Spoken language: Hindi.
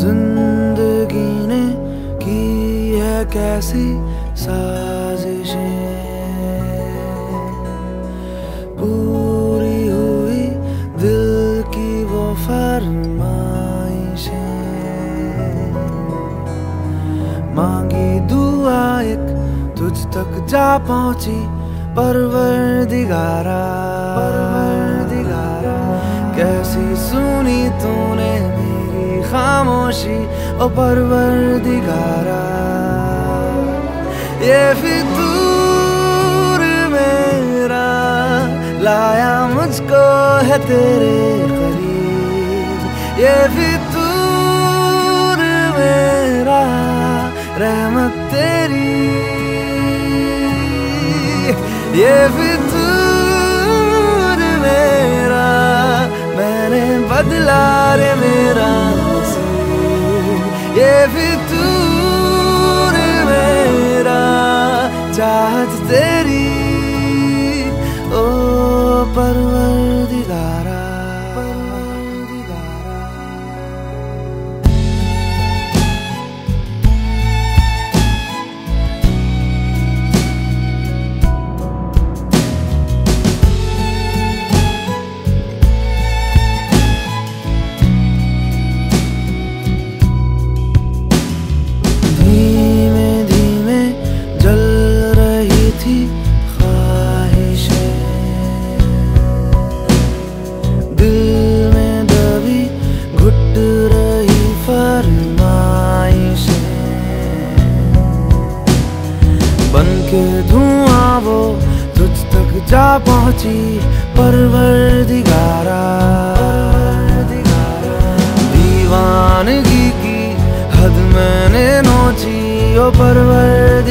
ज़िंदगी ने की है कैसी साजिशें। पूरी हुई दिल की वो फरमाइशें। मांगी दुआ एक तुझ तक जा पहुँची परवर दिगारा परवर दिगारा कैसी सुनी तूने मेरी खामोशी ओ परवर दिगारा ये फितूर मेरा, लाया मुझको है तेरे करीब। ये फितूर मेरा, रहमत तेरी। ये फितूर मेरा, मैंने बदला रे मेरा। ये फितूर मेरा चाहत तेरी के धुआँ वो तुझ तक जा पहुँची परवर दिगारा दीवानगी की हद मैंने नोची, ओ परवर